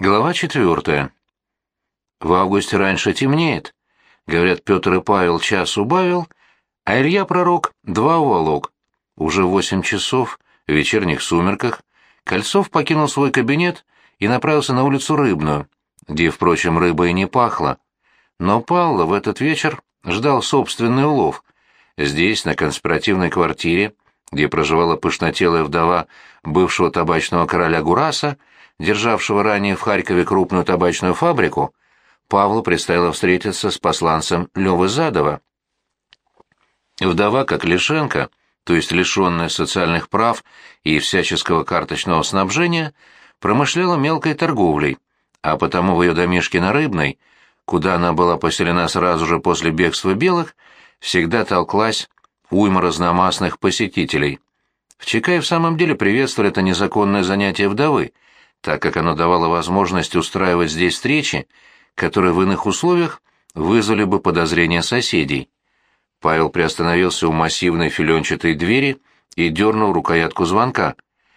Глава четвертая. В августе раньше темнеет. Говорят, Петр и Павел час убавил, а Илья Пророк два уволок. Уже восемь часов, в вечерних сумерках, Кольцов покинул свой кабинет и направился на улицу Рыбную, где, впрочем, рыба и не пахла. Но Павла в этот вечер ждал собственный улов. Здесь, на конспиративной квартире, где проживала пышнотелая вдова бывшего табачного короля Гураса, державшего ранее в Харькове крупную табачную фабрику, Павлу предстояло встретиться с посланцем Лёвы Задова. Вдова, как Лишенко, то есть лишенная социальных прав и всяческого карточного снабжения, промышляла мелкой торговлей, а потому в ее домишке на Рыбной, куда она была поселена сразу же после бегства белых, всегда толклась уйма разномастных посетителей. В ЧК и в самом деле приветствовали это незаконное занятие вдовы — так как оно давало возможность устраивать здесь встречи, которые в иных условиях вызвали бы подозрения соседей. Павел приостановился у массивной филенчатой двери и дернул рукоятку звонка.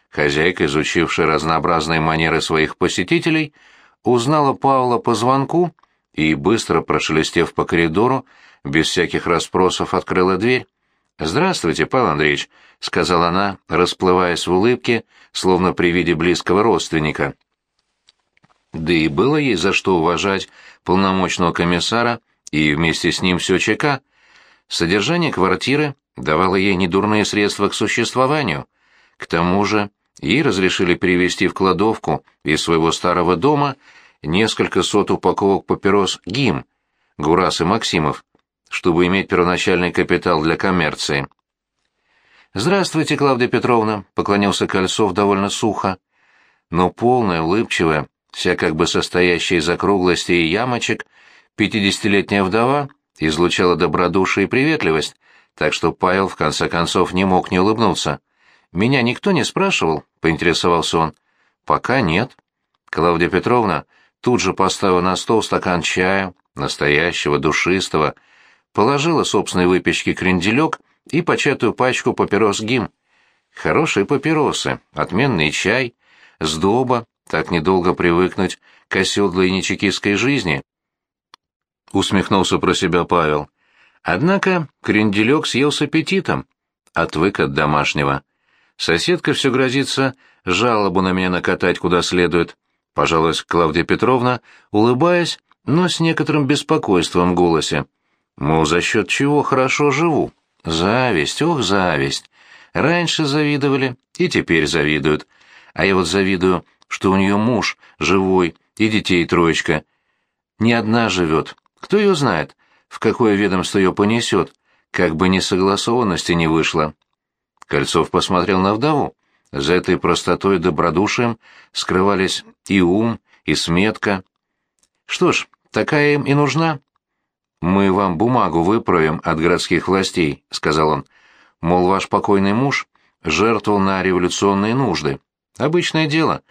Хозяйка, изучившая разнообразные манеры своих посетителей, узнала Павла по звонку и, быстро прошелестев по коридору, без всяких расспросов открыла дверь. «Здравствуйте, Павел Андреевич», — сказала она, расплываясь в улыбке, словно при виде близкого родственника. Да и было ей за что уважать полномочного комиссара и вместе с ним все ЧК. Содержание квартиры давало ей недурные средства к существованию. К тому же ей разрешили перевести в кладовку из своего старого дома несколько сот упаковок папирос «ГИМ» Гурас и Максимов, чтобы иметь первоначальный капитал для коммерции. «Здравствуйте, Клавдия Петровна», — поклонился Кольцов довольно сухо. Но полная, улыбчивая, вся как бы состоящая из округлостей и ямочек, пятидесятилетняя вдова излучала добродушие и приветливость, так что Павел в конце концов не мог не улыбнуться. «Меня никто не спрашивал?» — поинтересовался он. «Пока нет». Клавдия Петровна тут же поставила на стол стакан чая, настоящего, душистого, — положила собственной выпечки кренделек и початую пачку папирос ГИМ. Хорошие папиросы, отменный чай, сдоба, так недолго привыкнуть к оседлой нечекистской жизни. Усмехнулся про себя Павел. Однако кренделек съел с аппетитом, отвык от домашнего. Соседка все грозится жалобу на меня накатать куда следует, пожалуйста, Клавдия Петровна, улыбаясь, но с некоторым беспокойством в голосе. Мол, за счет чего хорошо живу? Зависть, ох, зависть. Раньше завидовали и теперь завидуют. А я вот завидую, что у нее муж живой и детей троечка. Не одна живет. Кто ее знает, в какое ведомство ее понесет, как бы несогласованности не вышло. Кольцов посмотрел на вдову. За этой простотой и добродушием скрывались и ум, и сметка. Что ж, такая им и нужна. «Мы вам бумагу выправим от городских властей», — сказал он. «Мол, ваш покойный муж жертвовал на революционные нужды. Обычное дело».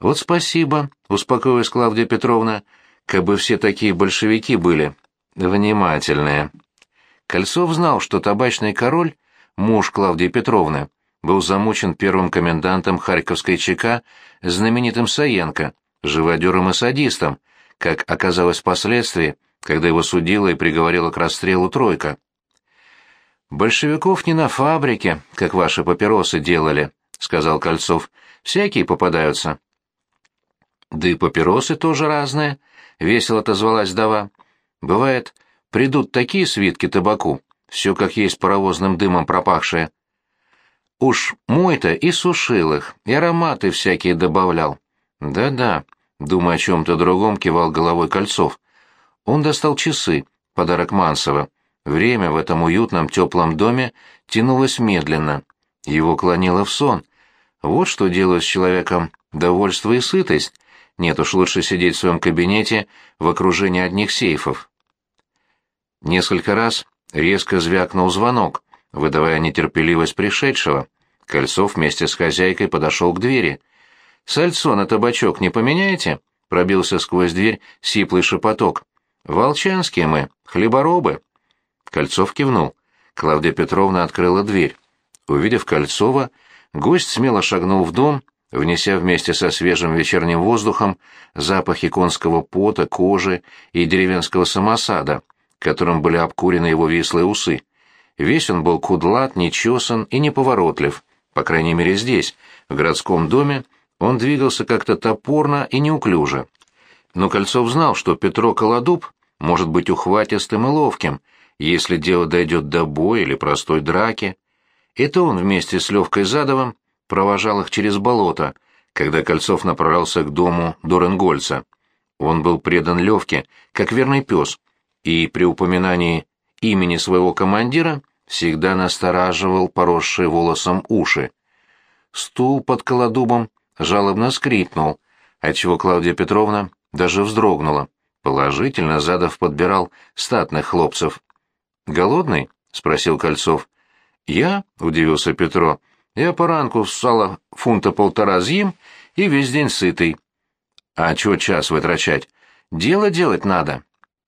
«Вот спасибо», — успокоилась Клавдия Петровна, — «как бы все такие большевики были. Внимательные». Кольцов знал, что табачный король, муж Клавдии Петровны, был замучен первым комендантом Харьковской ЧК знаменитым Саенко, живодером и садистом, как оказалось впоследствии, когда его судила и приговорила к расстрелу тройка. «Большевиков не на фабрике, как ваши папиросы делали», — сказал Кольцов. «Всякие попадаются». «Да и папиросы тоже разные», — весело отозвалась Дава. «Бывает, придут такие свитки табаку, все как есть паровозным дымом пропахшее. Уж мой-то и сушил их, и ароматы всякие добавлял. Да-да, думая о чем-то другом, кивал головой Кольцов. Он достал часы, подарок Мансова. Время в этом уютном теплом доме тянулось медленно. Его клонило в сон. Вот что делают с человеком довольство и сытость. Нет уж, лучше сидеть в своем кабинете в окружении одних сейфов. Несколько раз резко звякнул звонок, выдавая нетерпеливость пришедшего. Кольцов вместе с хозяйкой подошел к двери. «Сальцо на табачок не поменяете?» — пробился сквозь дверь сиплый шепоток. «Волчанские мы, хлеборобы». Кольцов кивнул. Клавдия Петровна открыла дверь. Увидев Кольцова, гость смело шагнул в дом внеся вместе со свежим вечерним воздухом запахи конского пота, кожи и деревенского самосада, которым были обкурены его вислые усы. Весь он был кудлат, нечесан и неповоротлив, по крайней мере здесь, в городском доме, он двигался как-то топорно и неуклюже. Но Кольцов знал, что Петро Колодуб может быть ухватистым и ловким, если дело дойдет до боя или простой драки. Это он вместе с Левкой Задовым провожал их через болото, когда Кольцов направлялся к дому Доренгольца. Он был предан Левке, как верный пес, и при упоминании имени своего командира всегда настораживал поросшие волосом уши. Стул под колодубом жалобно скрипнул, отчего Клавдия Петровна даже вздрогнула. Положительно Задов подбирал статных хлопцев. «Голодный?» — спросил Кольцов. «Я?» — удивился Петро. «Я по ранку сала фунта полтора з'им и весь день сытый». «А чего час вытрачать? Дело делать надо».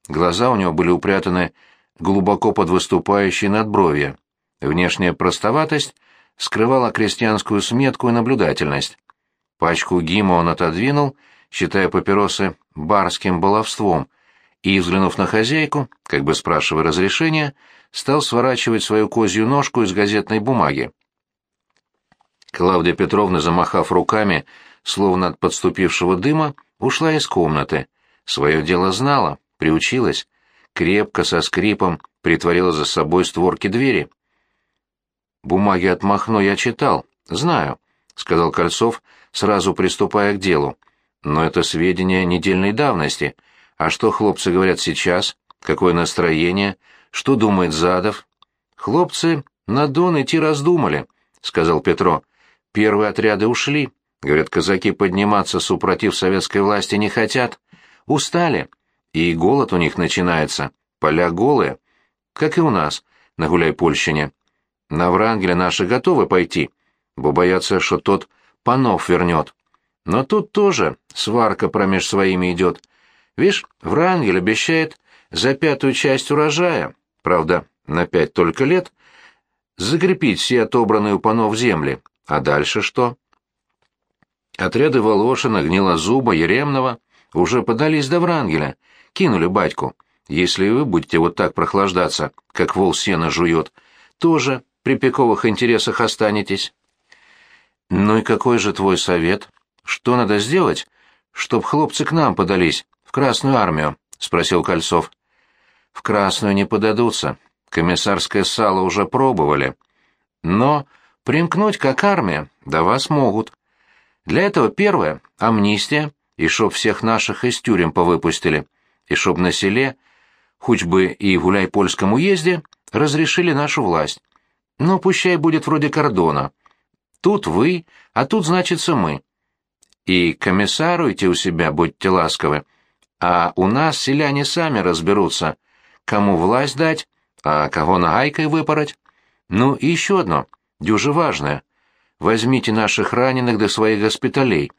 Глаза у него были упрятаны глубоко под выступающие надбровья. Внешняя простоватость скрывала крестьянскую сметку и наблюдательность. Пачку гима он отодвинул, считая папиросы барским баловством, и, взглянув на хозяйку, как бы спрашивая разрешения, стал сворачивать свою козью ножку из газетной бумаги. Клавдия Петровна, замахав руками, словно от подступившего дыма, ушла из комнаты. Свое дело знала, приучилась, крепко, со скрипом, притворила за собой створки двери. «Бумаги от Махно я читал, знаю», — сказал Кольцов, сразу приступая к делу. «Но это сведения недельной давности. А что хлопцы говорят сейчас? Какое настроение? Что думает Задов?» «Хлопцы на Дон идти раздумали», — сказал Петро. «Первые отряды ушли. Говорят, казаки подниматься супротив советской власти не хотят. Устали. И голод у них начинается. Поля голые. Как и у нас, на Гуляй-Польщине. На Врангеля наши готовы пойти, бо боятся, что тот панов вернет. Но тут тоже сварка промеж своими идет. Вишь, Врангель обещает за пятую часть урожая, правда, на пять только лет, закрепить все отобранные у панов земли. А дальше что? Отряды Волошина, Гнилозуба, Еремного уже подались до Врангеля, кинули батьку. Если вы будете вот так прохлаждаться, как вол сено жует, тоже при пиковых интересах останетесь. Ну и какой же твой совет? Что надо сделать, чтоб хлопцы к нам подались, в Красную армию? спросил Кольцов. В Красную не подадутся. Комиссарское сало уже пробовали. Но примкнуть как армия до вас могут. Для этого первое — амнистия, и чтоб всех наших из тюрем повыпустили, и чтоб на селе, хоть бы и в Гуляй-Польском уезде, разрешили нашу власть. Ну, пущай будет вроде кордона. Тут вы, а тут, значится, мы. И комиссаруйте у себя, будьте ласковы. А у нас селяне сами разберутся, кому власть дать, а кого нагайкой выпороть. Ну и еще одно, дюже важное. Возьмите наших раненых до своих госпиталей.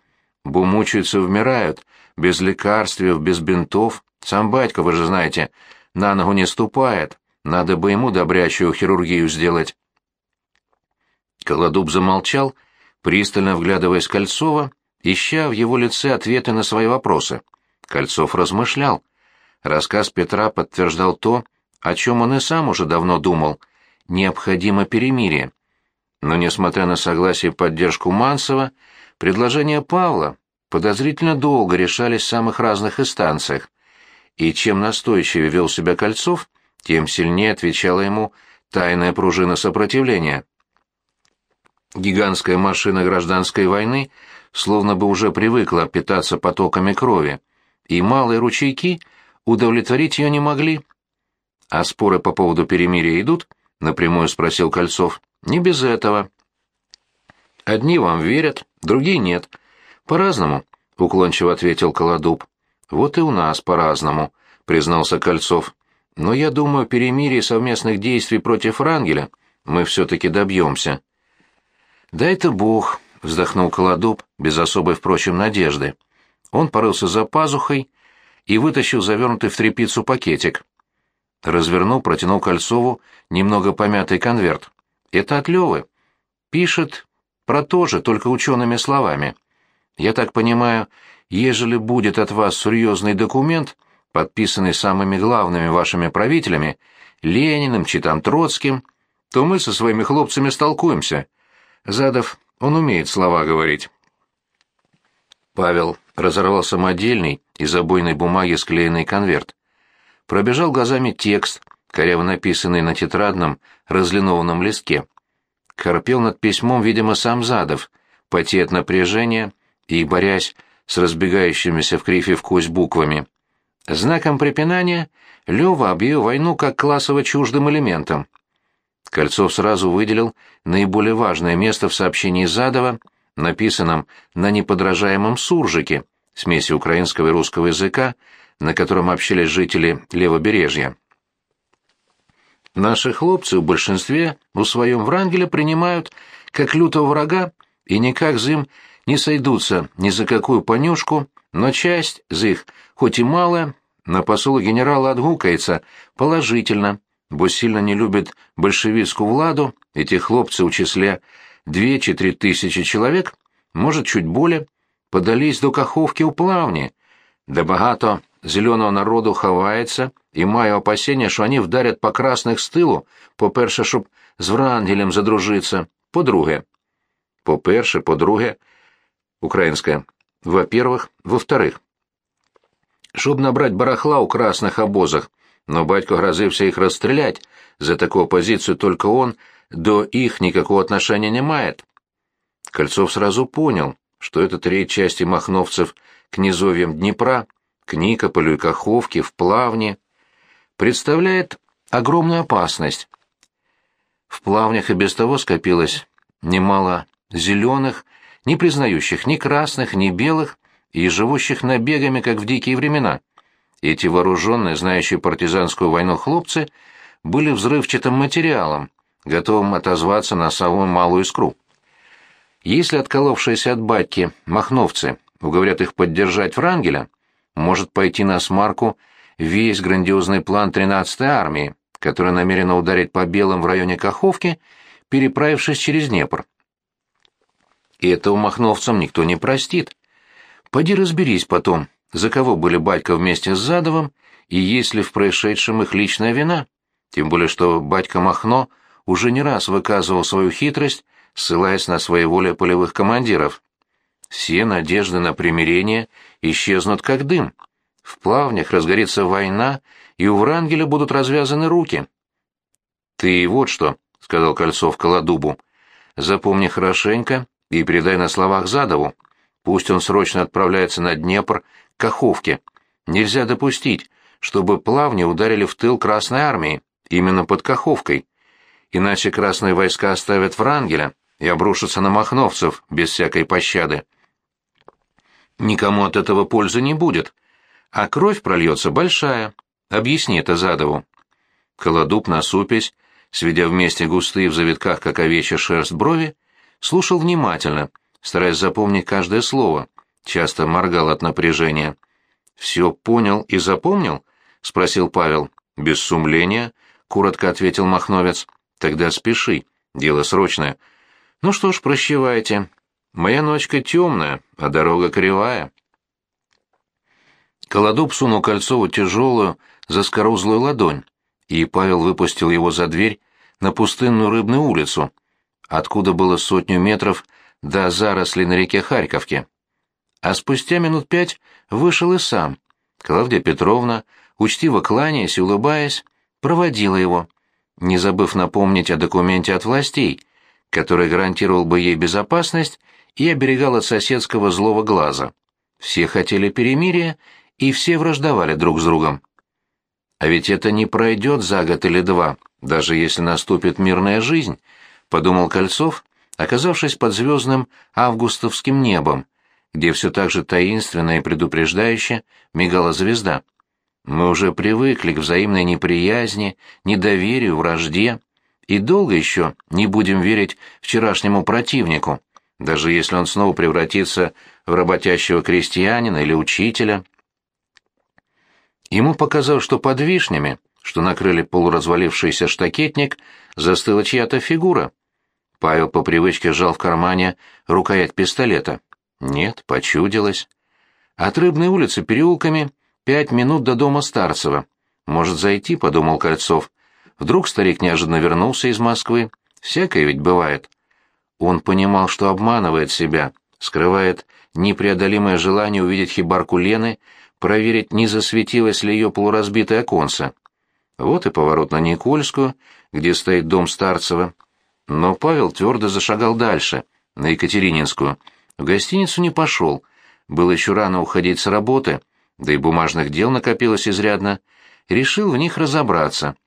Бо мучаются вмирают, без лекарств, без бинтов. Сам батька, вы же знаете, на ногу не ступает. Надо бы ему добрячую хирургию сделать. Колодуб замолчал, пристально вглядываясь Кольцова, ища в его лице ответы на свои вопросы. Кольцов размышлял. Рассказ Петра подтверждал то, о чем он и сам уже давно думал. Необходимо перемирие. Но, несмотря на согласие и поддержку Мансова, предложения Павла подозрительно долго решались в самых разных инстанциях. И чем настойчивее вел себя Кольцов, тем сильнее отвечала ему тайная пружина сопротивления. Гигантская машина гражданской войны словно бы уже привыкла питаться потоками крови, и малые ручейки удовлетворить ее не могли. «А споры по поводу перемирия идут?» — напрямую спросил Кольцов. «Не без этого». «Одни вам верят, другие нет. По-разному», — уклончиво ответил Колодуб. «Вот и у нас по-разному», — признался Кольцов. «Но я думаю, перемирия и совместных действий против Рангеля мы все-таки добьемся». «Дай-то Бог», — вздохнул Колодуб, без особой, впрочем, надежды. Он порылся за пазухой и вытащил завернутый в тряпицу пакетик. Развернул, протянул Кольцову немного помятый конверт. «Это от Левы. Пишет про то же, только учеными словами. Я так понимаю, ежели будет от вас серьезный документ, подписанный самыми главными вашими правителями, Лениным, Читам Троцким, то мы со своими хлопцами столкуемся. Задов, он умеет слова говорить. Павел разорвал самодельный из обойной бумаги склеенный конверт. Пробежал глазами текст, коряво написанный на тетрадном, разлинованном листке. Корпел над письмом, видимо, сам Задов, потея от напряжения и борясь с разбегающимися в крифе в кость буквами. Знаком препинания Лёва объявил войну как классово чуждым элементом. Кольцов сразу выделил наиболее важное место в сообщении Задова, написанном на неподражаемом суржике, смеси украинского и русского языка, на котором общались жители Левобережья. Наши хлопцы в большинстве у своем Врангеля принимают как лютого врага и никак з им не сойдутся ни за какую понюшку, но часть из их, хоть и малая, на посолу генерала отгукается положительно, бо сильно не любит большевистскую владу, эти хлопцы у числе две-четыре тысячи человек, может, чуть более, подались до Каховки у плавни, да багато зеленого народу ховається, і маю опасення, що вони вдарять по красних з тилу, по-перше, щоб з Врангелем задружиться, по-друге. По-перше, по-друге, українська, во-первых, во-вторых. Щоб набрать барахла у красных обозах, но батько грозився их расстрелять, за такую позицию только он до их никакого отношения не мает. Кольцов сразу понял, что это треть части махновцев к низовьям Днепра к Никополю и Каховке, в Плавне, представляет огромную опасность. В Плавнях и без того скопилось немало зеленых, не признающих ни красных, ни белых, и живущих набегами, как в дикие времена. Эти вооруженные, знающие партизанскую войну хлопцы, были взрывчатым материалом, готовым отозваться на самую малую искру. Если отколовшиеся от батьки махновцы уговорят их поддержать Врангеля, может пойти на смарку весь грандиозный план 13-й армии, которая намерена ударить по белым в районе Каховки, переправившись через Днепр. И этого махновцам никто не простит. Поди разберись потом, за кого были Батька вместе с Задовым, и есть ли в происшедшем их личная вина. Тем более, что Батька Махно уже не раз выказывал свою хитрость, ссылаясь на своеволие полевых командиров. Все надежды на примирение исчезнут как дым. В плавнях разгорится война, и у Врангеля будут развязаны руки. «Ты вот что», — сказал Кольцов Колодубу, — «запомни хорошенько и передай на словах Задову. Пусть он срочно отправляется на Днепр Каховке. Нельзя допустить, чтобы плавни ударили в тыл Красной Армии, именно под Каховкой. Иначе красные войска оставят Врангеля и обрушатся на махновцев без всякой пощады никому от этого пользы не будет. А кровь прольется большая. Объясни это Задову. Колодуб, насупясь, сведя вместе густые в завитках, как овечья шерсть, брови, слушал внимательно, стараясь запомнить каждое слово, часто моргал от напряжения. «Все понял и запомнил?» — спросил Павел. «Без сумления», — коротко ответил Махновец. «Тогда спеши, дело срочное». «Ну что ж, прощевайте. Моя ночка темная, а дорога кривая. Колодуб сунул Кольцову тяжелую, заскорузлую ладонь, и Павел выпустил его за дверь на пустынную рыбную улицу, откуда было сотню метров до зарослей на реке Харьковке. А спустя минут пять вышел и сам. Клавдия Петровна, учтиво кланяясь и улыбаясь, проводила его, не забыв напомнить о документе от властей, который гарантировал бы ей безопасность и оберегал от соседского злого глаза. Все хотели перемирия, и все враждовали друг с другом. А ведь это не пройдет за год или два, даже если наступит мирная жизнь, подумал Кольцов, оказавшись под звездным августовским небом, где все так же таинственно и предупреждающе мигала звезда. Мы уже привыкли к взаимной неприязни, недоверию, вражде, и долго еще не будем верить вчерашнему противнику, даже если он снова превратится в работящего крестьянина или учителя. Ему показалось, что под вишнями, что накрыли полуразвалившийся штакетник, застыла чья-то фигура. Павел по привычке сжал в кармане рукоять пистолета. Нет, почудилось. От Рыбной улицы переулками пять минут до дома Старцева. Может зайти, подумал Кольцов. Вдруг старик неожиданно вернулся из Москвы. Всякое ведь бывает. Он понимал, что обманывает себя, скрывает непреодолимое желание увидеть хибарку Лены, проверить, не засветилось ли ее полуразбитое оконце. Вот и поворот на Никольскую, где стоит дом Старцева. Но Павел твердо зашагал дальше, на Екатерининскую. В гостиницу не пошел. Было еще рано уходить с работы, да и бумажных дел накопилось изрядно. Решил в них разобраться.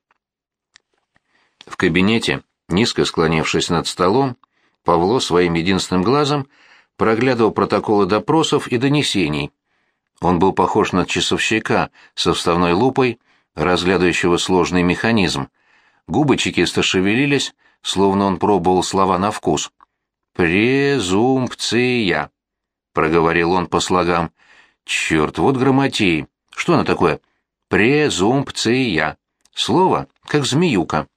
В кабинете, низко склонившись над столом, Павло своим единственным глазом проглядывал протоколы допросов и донесений. Он был похож на часовщика со вставной лупой, разглядывающего сложный механизм. Губы чекиста шевелились, словно он пробовал слова на вкус. «Презумпция», — проговорил он по слогам. «Черт, вот грамотей. Что она такое?» «Презумпция». Слово, как змеюка.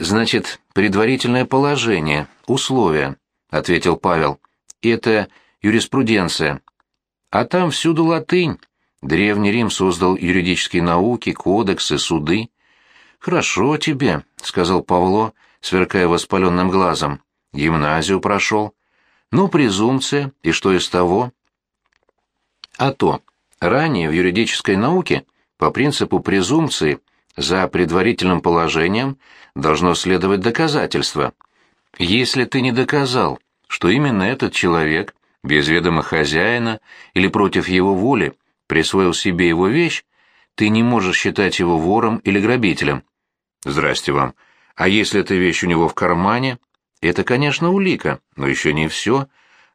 «Значит, предварительное положение, условия», — ответил Павел. «Это юриспруденция. А там всюду латынь. Древний Рим создал юридические науки, кодексы, суды. «Хорошо тебе», — сказал Павло, сверкая воспаленным глазом. «Гимназию прошел. Ну, презумпция, и что из того?» «А то, ранее в юридической науке, по принципу презумпции, за предварительным положением должно следовать доказательство. Если ты не доказал, что именно этот человек, без ведома хозяина или против его воли, присвоил себе его вещь, ты не можешь считать его вором или грабителем. Здрасте вам. А если эта вещь у него в кармане? Это, конечно, улика, но еще не все.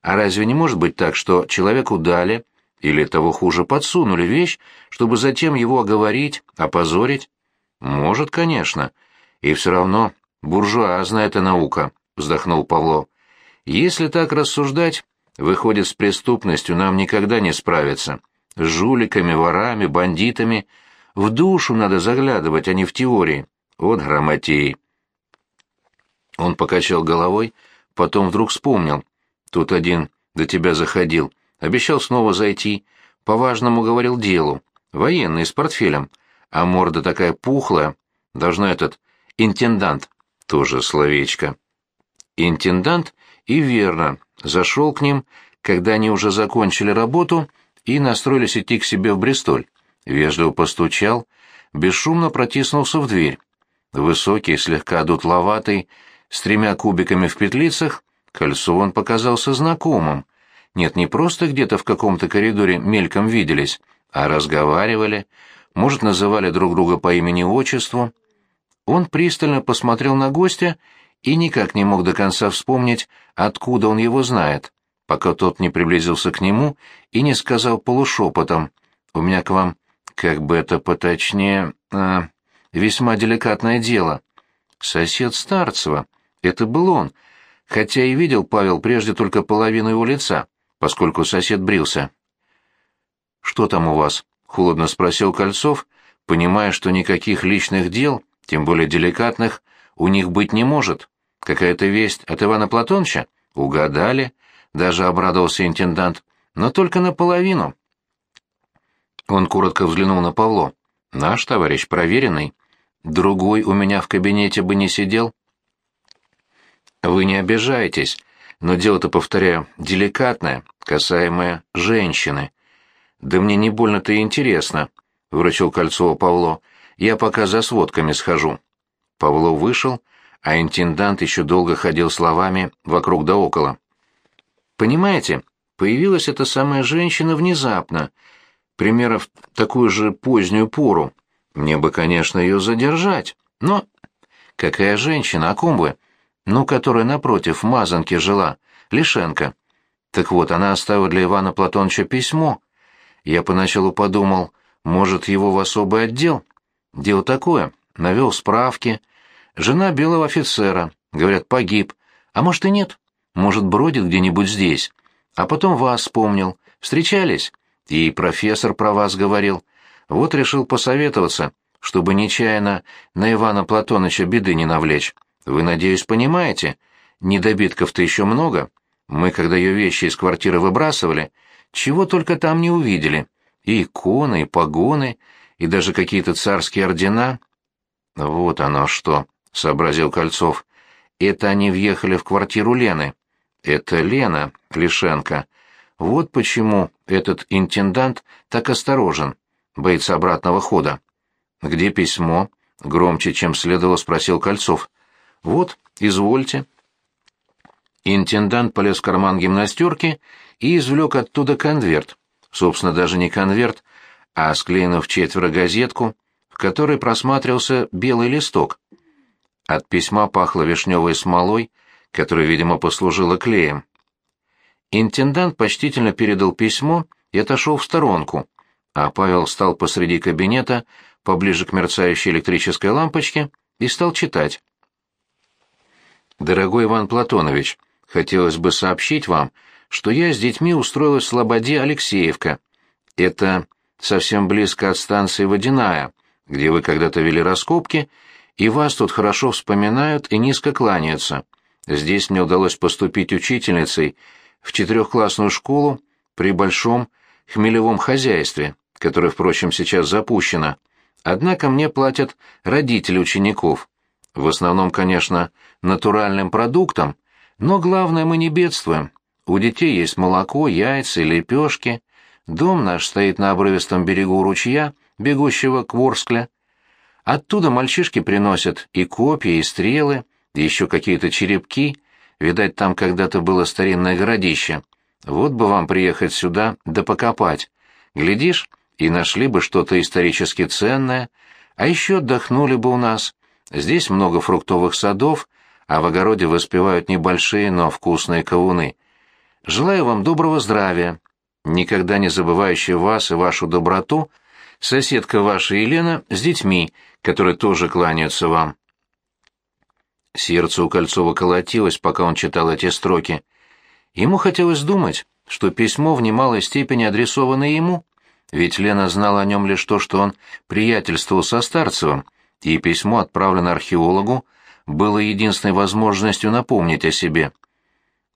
А разве не может быть так, что человеку дали, или того хуже подсунули вещь, чтобы затем его оговорить, опозорить? Может, конечно. И все равно буржуазная эта наука, вздохнул Павло. Если так рассуждать, выходит, с преступностью нам никогда не справиться. С жуликами, ворами, бандитами. В душу надо заглядывать, а не в теории. Вот грамотей. Он покачал головой, потом вдруг вспомнил. Тут один до тебя заходил, обещал снова зайти, по-важному говорил делу, военный, с портфелем, а морда такая пухлая, должно этот, интендант, тоже словечко. Интендант и верно, зашел к ним, когда они уже закончили работу и настроились идти к себе в Бристоль. Вежливо постучал, бесшумно протиснулся в дверь. Высокий, слегка дутловатый, с тремя кубиками в петлицах, кольцо он показался знакомым. Нет, не просто где-то в каком-то коридоре мельком виделись, а разговаривали, может, называли друг друга по имени-отчеству. Он пристально посмотрел на гостя и никак не мог до конца вспомнить, откуда он его знает, пока тот не приблизился к нему и не сказал полушепотом «У меня к вам, как бы это поточнее...» а, весьма деликатное дело. Сосед Старцева, это был он, хотя и видел Павел прежде только половину его лица, поскольку сосед брился. «Что там у вас?» — холодно спросил Кольцов, понимая, что никаких личных дел, тем более деликатных, у них быть не может. Какая-то весть от Ивана Платоновича? Угадали, даже обрадовался интендант, но только наполовину. Он коротко взглянул на Павло. Наш товарищ проверенный. Другой у меня в кабинете бы не сидел. Вы не обижайтесь, но дело-то, повторяю, деликатное, касаемое женщины. Да мне не больно-то и интересно, — вручил Кольцова Павло. Я пока за сводками схожу. Павло вышел, а интендант еще долго ходил словами вокруг да около. Понимаете, появилась эта самая женщина внезапно, примерно в такую же позднюю пору. Мне бы, конечно, ее задержать, но... Какая женщина, о ком вы? Ну, которая напротив в Мазанке жила, Лишенко. Так вот, она оставила для Ивана Платоновича письмо. Я поначалу подумал, может, его в особый отдел? Дело такое, навел справки. Жена белого офицера, говорят, погиб. А может и нет, может, бродит где-нибудь здесь. А потом вас вспомнил. Встречались? И профессор про вас говорил. Вот решил посоветоваться, чтобы нечаянно на Ивана Платоныча беды не навлечь. Вы, надеюсь, понимаете? недобитков-то еще много. Мы, когда ее вещи из квартиры выбрасывали, чего только там не увидели. И иконы, и погоны, и даже какие-то царские ордена. Вот оно что, — сообразил Кольцов. Это они въехали в квартиру Лены. Это Лена Лишенко. Вот почему этот интендант так осторожен, боится обратного хода. «Где письмо?» — громче, чем следовало, спросил Кольцов. «Вот, извольте». Интендант полез в карман гимнастерки и извлек оттуда конверт. Собственно, даже не конверт, а склеенную в четверо газетку, в которой просматривался белый листок. От письма пахло вишневой смолой, которая, видимо, послужила клеем. Интендант почтительно передал письмо и отошел в сторонку, а Павел встал посреди кабинета, поближе к мерцающей электрической лампочке, и стал читать. «Дорогой Иван Платонович, хотелось бы сообщить вам, что я с детьми устроилась в Слободе Алексеевка. Это совсем близко от станции Водяная, где вы когда-то вели раскопки, и вас тут хорошо вспоминают и низко кланяются. Здесь мне удалось поступить учительницей в четырехклассную школу при большом хмелевом хозяйстве, которое, впрочем, сейчас запущено. Однако мне платят родители учеников. В основном, конечно, натуральным продуктом, но главное, мы не бедствуем. У детей есть молоко, яйца лепешки. Дом наш стоит на обрывистом берегу ручья, бегущего к Ворскле. Оттуда мальчишки приносят и копья, и стрелы, и еще какие-то черепки. Видать, там когда-то было старинное городище. Вот бы вам приехать сюда да покопать. Глядишь, и нашли бы что-то исторически ценное, а еще отдохнули бы у нас. Здесь много фруктовых садов, а в огороде воспевают небольшие, но вкусные кавуны. Желаю вам доброго здравия, никогда не забывающая вас и вашу доброту, соседка ваша Елена с детьми, которые тоже кланяются вам. Сердце у Кольцова колотилось, пока он читал эти строки. Ему хотелось думать, что письмо в немалой степени адресовано ему, ведь Лена знала о нем лишь то, что он приятельствовал со Старцевым, и письмо, отправленное археологу, было единственной возможностью напомнить о себе.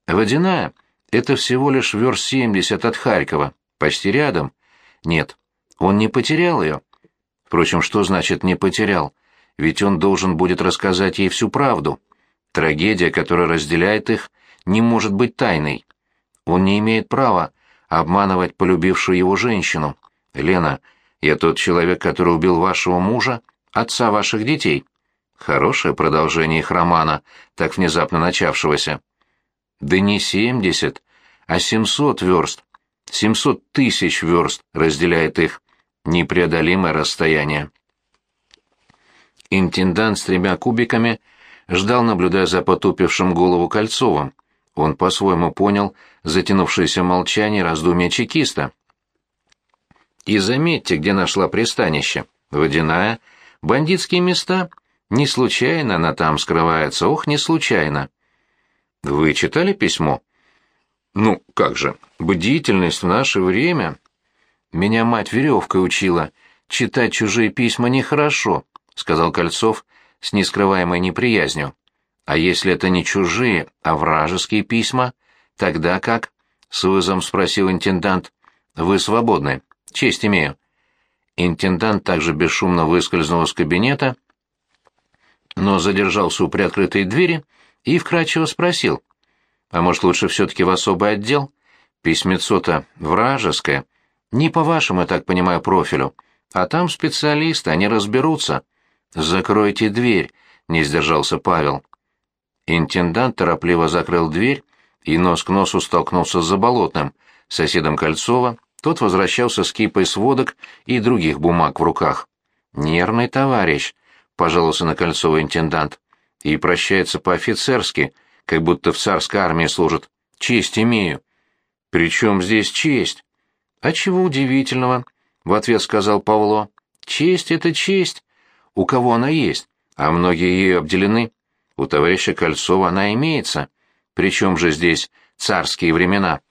Водяная — это всего лишь верст семьдесят от Харькова, почти рядом. Нет, он не потерял ее. Впрочем, что значит «не потерял»? Ведь он должен будет рассказать ей всю правду. Трагедия, которая разделяет их, не может быть тайной. Он не имеет права обманывать полюбившую его женщину. Лена, я тот человек, который убил вашего мужа, отца ваших детей. Хорошее продолжение их романа, так внезапно начавшегося. Да не семьдесят, а семьсот верст. Семьсот тысяч верст разделяет их. Непреодолимое расстояние. Интендант с тремя кубиками ждал, наблюдая за потупившим голову Кольцовым. Он по-своему понял затянувшееся молчание раздумья чекиста. И заметьте, где нашла пристанище. Водяная. Бандитские места. Не случайно она там скрывается. Ох, не случайно. Вы читали письмо? Ну, как же, бдительность в наше время. Меня мать веревкой учила. Читать чужие письма нехорошо, сказал Кольцов с нескрываемой неприязнью. А если это не чужие, а вражеские письма, тогда как? С вызовом спросил интендант. Вы свободны. Честь имею. Интендант также бесшумно выскользнул из кабинета, но задержался у приоткрытой двери и вкратчиво спросил. «А может, лучше все-таки в особый отдел? Письмецо-то вражеское. Не по вашему, я так понимаю, профилю. А там специалисты, они разберутся. Закройте дверь», — не сдержался Павел. Интендант торопливо закрыл дверь и нос к носу столкнулся с Заболотным, соседом Кольцова, тот возвращался с кипой сводок и других бумаг в руках. «Нервный товарищ», — пожаловался на Кольцова интендант, — «и прощается по-офицерски, как будто в царской армии служит. Честь имею». «При чем здесь честь?» «А чего удивительного?» — в ответ сказал Павло. «Честь — это честь. У кого она есть, а многие ею обделены. У товарища Кольцова она имеется. Причем же здесь царские времена?»